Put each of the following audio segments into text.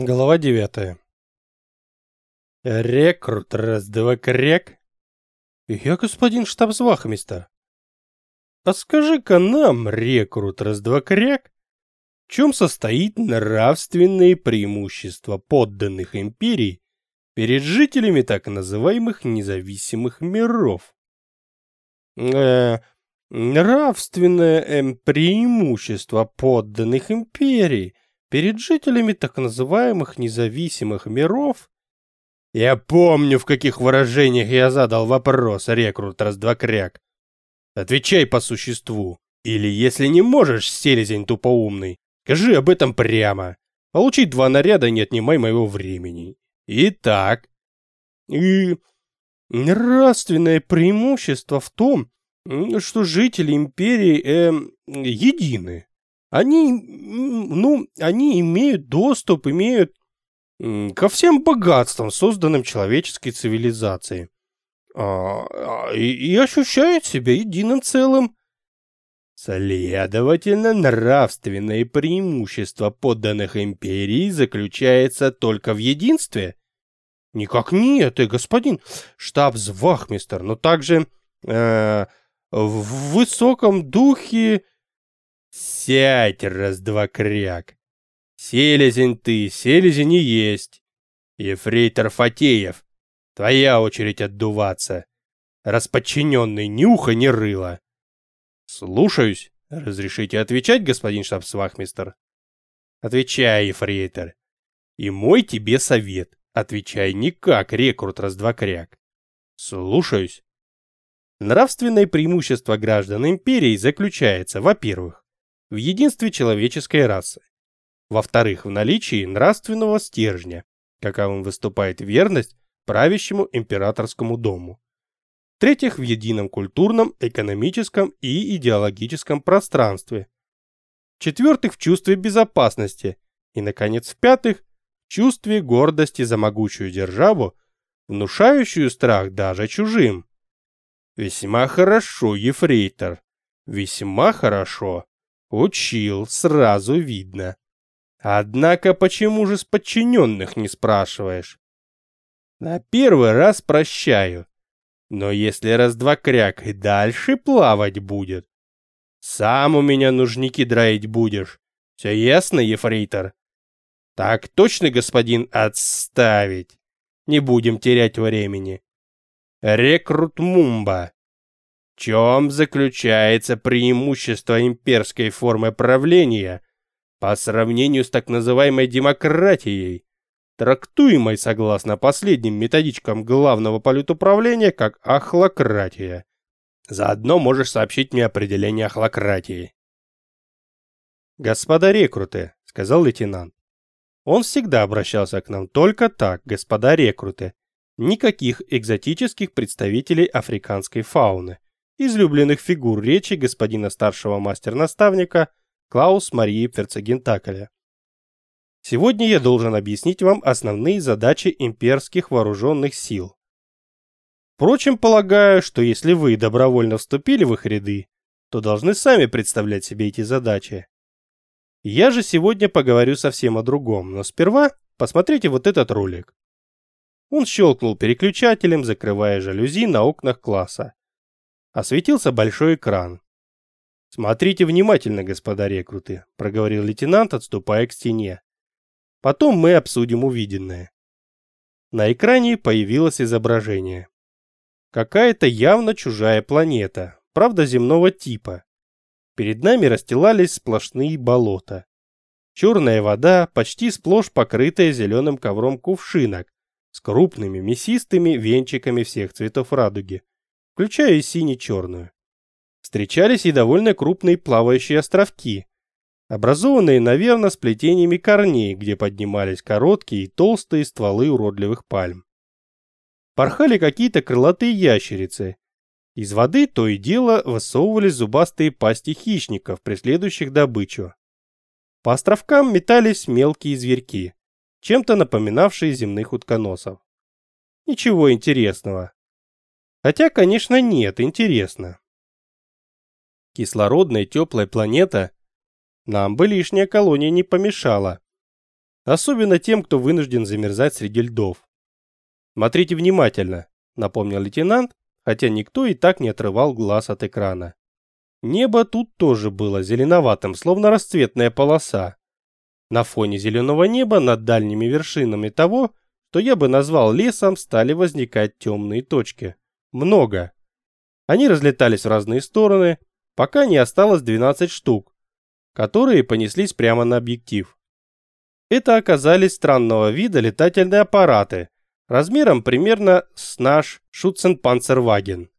Глава девятая. Рекрут раз-два кряк. Я господин штабсвахмистер. А скажи-ка нам, рекрут раз-два кряк, в чем состоит нравственное преимущество подданных империй перед жителями так называемых независимых миров? Э, нравственное э, преимущество подданных империй – перед жителями так называемых независимых миров. Я помню, в каких выражениях я задал вопрос, рекрут раз-два-кряк. Отвечай по существу. Или, если не можешь, селезень тупоумный, скажи об этом прямо. Получи два наряда, не отнимай моего времени. Итак. И нравственное преимущество в том, что жители империи э, едины. Они, ну, они имеют доступ, имеют ко всем богатствам, созданным человеческой цивилизацией. А, а, и, и ощущают себя единым целым. Следовательно, нравственное преимущество подданных империй заключается только в единстве? Никак нет, и господин штабс-вахмистер, но также э, в высоком духе Сядь, раз-два кряк. Селезень ты, селезень и есть. Ефрейтор Фатеев, твоя очередь отдуваться. Расподчиненный ни уха, ни рыла. Слушаюсь. Разрешите отвечать, господин штабсвахмистер? Отвечай, ефрейтор. И мой тебе совет. Отвечай не как рекрут раз-два кряк. Слушаюсь. Нравственное преимущество граждан империи заключается, во-первых, в единстве человеческой расы. Во-вторых, в наличии нравственного стержня, каковым выступает верность правящему императорскому дому. В-третьих, в едином культурном, экономическом и идеологическом пространстве. В-четвертых, в чувстве безопасности. И, наконец, в-пятых, в чувстве гордости за могучую державу, внушающую страх даже чужим. Весьма хорошо, ефрейтор. Весьма хорошо. Учил, сразу видно. Однако почему же с подчиненных не спрашиваешь? На первый раз прощаю. Но если раз-два кряк и дальше плавать будет, сам у меня нужники драить будешь. Все ясно, ефрейтор? Так точно, господин, отставить. Не будем терять времени. Рекрут Мумба чем заключается преимущество имперской формы правления по сравнению с так называемой демократией, трактуемой согласно последним методичкам главного политуправления как ахлократия. Заодно можешь сообщить мне определение ахлократии. «Господа рекруты», — сказал лейтенант. Он всегда обращался к нам только так, господа рекруты. Никаких экзотических представителей африканской фауны излюбленных фигур речи господина старшего мастер-наставника Клаус Марии Перцегентакеля. Сегодня я должен объяснить вам основные задачи имперских вооруженных сил. Впрочем, полагаю, что если вы добровольно вступили в их ряды, то должны сами представлять себе эти задачи. Я же сегодня поговорю совсем о другом, но сперва посмотрите вот этот ролик. Он щелкнул переключателем, закрывая жалюзи на окнах класса осветился большой экран. «Смотрите внимательно, господа рекруты», — проговорил лейтенант, отступая к стене. «Потом мы обсудим увиденное». На экране появилось изображение. Какая-то явно чужая планета, правда земного типа. Перед нами расстилались сплошные болота. Черная вода, почти сплошь покрытая зеленым ковром кувшинок, с крупными мясистыми венчиками всех цветов радуги включая и сине-черную. Встречались и довольно крупные плавающие островки, образованные, наверное, сплетениями корней, где поднимались короткие и толстые стволы уродливых пальм. Порхали какие-то крылатые ящерицы. Из воды то и дело высовывались зубастые пасти хищников, преследующих добычу. По островкам метались мелкие зверьки, чем-то напоминавшие земных утконосов. Ничего интересного. Хотя, конечно, нет, интересно. Кислородная теплая планета нам бы лишняя колония не помешала. особенно тем, кто вынужден замерзать среди льдов. «Смотрите внимательно», — напомнил лейтенант, хотя никто и так не отрывал глаз от экрана. Небо тут тоже было зеленоватым, словно расцветная полоса. На фоне зеленого неба над дальними вершинами того, что я бы назвал лесом, стали возникать темные точки. Много. Они разлетались в разные стороны, пока не осталось 12 штук, которые понеслись прямо на объектив. Это оказались странного вида летательные аппараты, размером примерно с наш Шутценпанцерваген.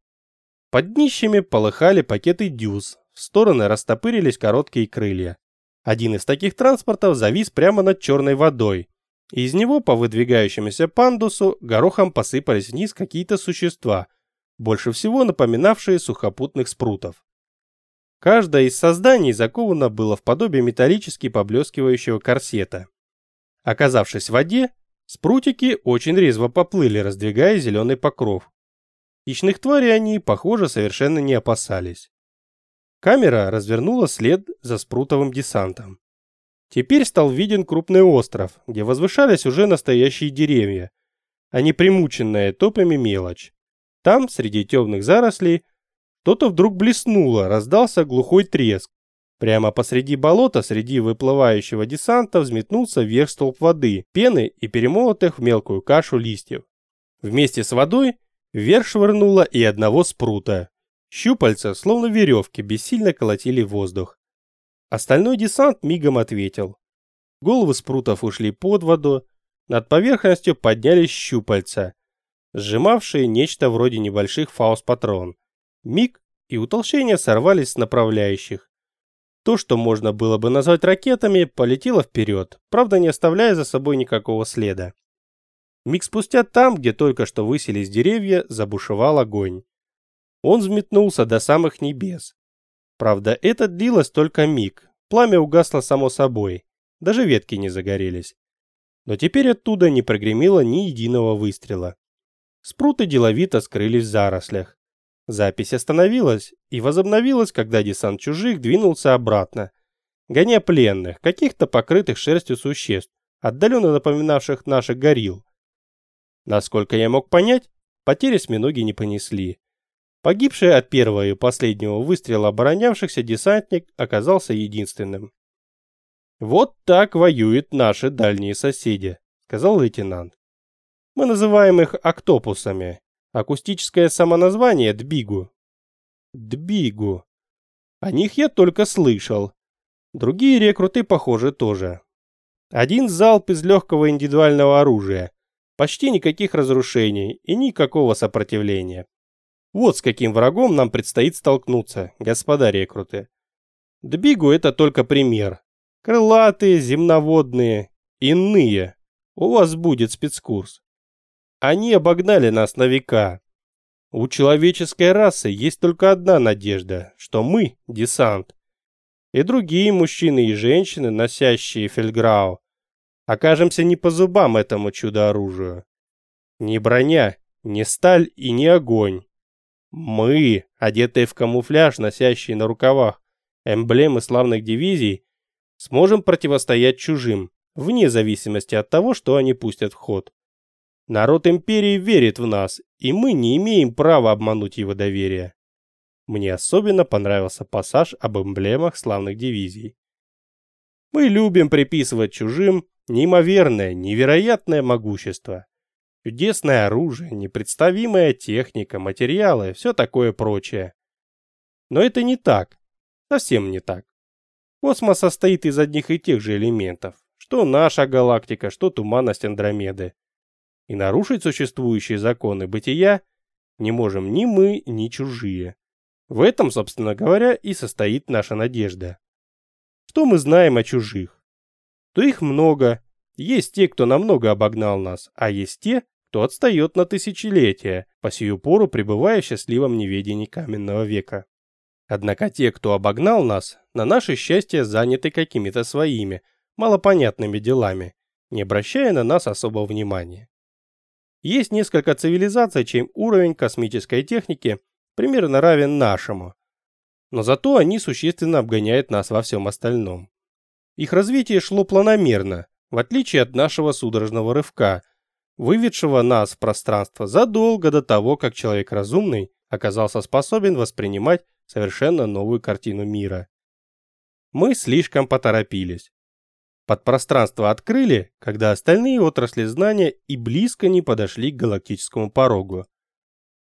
Под днищами полыхали пакеты дюз, в стороны растопырились короткие крылья. Один из таких транспортов завис прямо над черной водой, и из него по выдвигающемуся пандусу горохом посыпались вниз какие-то существа, больше всего напоминавшие сухопутных спрутов. Каждое из созданий заковано было в подобие металлически поблескивающего корсета. Оказавшись в воде, спрутики очень резво поплыли, раздвигая зеленый покров. Хищных тварей они, похоже, совершенно не опасались. Камера развернула след за спрутовым десантом. Теперь стал виден крупный остров, где возвышались уже настоящие деревья, а не примученная топами мелочь. Там, среди темных зарослей, что-то вдруг блеснуло, раздался глухой треск. Прямо посреди болота, среди выплывающего десанта, взметнулся вверх столб воды, пены и перемолотых в мелкую кашу листьев. Вместе с водой вверх швырнуло и одного спрута. Щупальца, словно веревки, бессильно колотили воздух. Остальной десант мигом ответил. Головы спрутов ушли под воду, над поверхностью поднялись щупальца, сжимавшие нечто вроде небольших фаус-патрон. Миг, и утолщения сорвались с направляющих. То, что можно было бы назвать ракетами, полетело вперед, правда не оставляя за собой никакого следа. Миг спустя там, где только что высились деревья, забушевал огонь. Он взметнулся до самых небес. Правда, это длилось только миг. Пламя угасло само собой. Даже ветки не загорелись. Но теперь оттуда не прогремело ни единого выстрела. Спруты деловито скрылись в зарослях. Запись остановилась и возобновилась, когда десант чужих двинулся обратно, гоня пленных, каких-то покрытых шерстью существ, отдаленно напоминавших наших горилл. Насколько я мог понять, потери с миноги не понесли. Погибший от первого и последнего выстрела оборонявшихся десантник оказался единственным. «Вот так воюют наши дальние соседи», — сказал лейтенант. «Мы называем их октопусами, Акустическое самоназвание Дбигу. Дбигу. О них я только слышал. Другие рекруты, похоже, тоже. Один залп из легкого индивидуального оружия. Почти никаких разрушений и никакого сопротивления. Вот с каким врагом нам предстоит столкнуться, господа рекруты. Дбигу это только пример. Крылатые, земноводные, иные. У вас будет спецкурс. Они обогнали нас на века. У человеческой расы есть только одна надежда, что мы – десант. И другие мужчины и женщины, носящие фельграу, окажемся не по зубам этому чудо-оружию. Ни броня, ни сталь и ни огонь. Мы, одетые в камуфляж, носящие на рукавах эмблемы славных дивизий, сможем противостоять чужим, вне зависимости от того, что они пустят в ход. Народ империи верит в нас, и мы не имеем права обмануть его доверие. Мне особенно понравился пассаж об эмблемах славных дивизий. Мы любим приписывать чужим неимоверное, невероятное могущество. Чудесное оружие, непредставимая техника, материалы, все такое прочее. Но это не так. Совсем не так. Космос состоит из одних и тех же элементов, что наша галактика, что туманность Андромеды и нарушить существующие законы бытия не можем ни мы, ни чужие. В этом, собственно говоря, и состоит наша надежда. Что мы знаем о чужих? То их много, есть те, кто намного обогнал нас, а есть те, кто отстает на тысячелетия, по сию пору пребывая в счастливом неведении каменного века. Однако те, кто обогнал нас, на наше счастье заняты какими-то своими, малопонятными делами, не обращая на нас особого внимания. Есть несколько цивилизаций, чей уровень космической техники примерно равен нашему. Но зато они существенно обгоняют нас во всем остальном. Их развитие шло планомерно, в отличие от нашего судорожного рывка, выведшего нас в пространство задолго до того, как человек разумный оказался способен воспринимать совершенно новую картину мира. Мы слишком поторопились. Подпространство открыли, когда остальные отрасли знания и близко не подошли к галактическому порогу.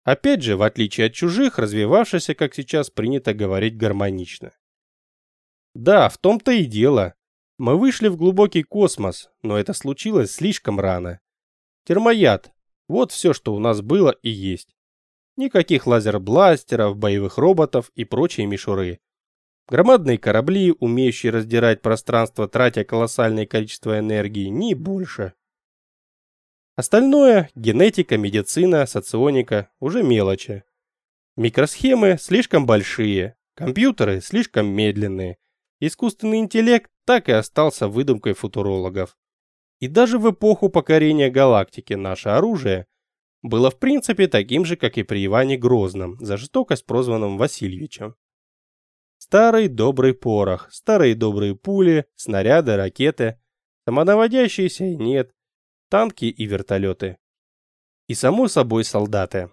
Опять же, в отличие от чужих, развивавшихся, как сейчас принято говорить, гармонично. Да, в том-то и дело. Мы вышли в глубокий космос, но это случилось слишком рано. Термояд. Вот все, что у нас было и есть. Никаких лазер-бластеров, боевых роботов и прочей мишуры. Громадные корабли, умеющие раздирать пространство, тратя колоссальное количество энергии, не больше. Остальное – генетика, медицина, соционика – уже мелочи. Микросхемы слишком большие, компьютеры слишком медленные. Искусственный интеллект так и остался выдумкой футурологов. И даже в эпоху покорения галактики наше оружие было в принципе таким же, как и при Иване Грозном, за жестокость прозванным Васильевичем. Старый добрый порох, старые добрые пули, снаряды, ракеты, самонаводящиеся нет, танки и вертолеты. И само собой солдаты.